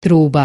truba.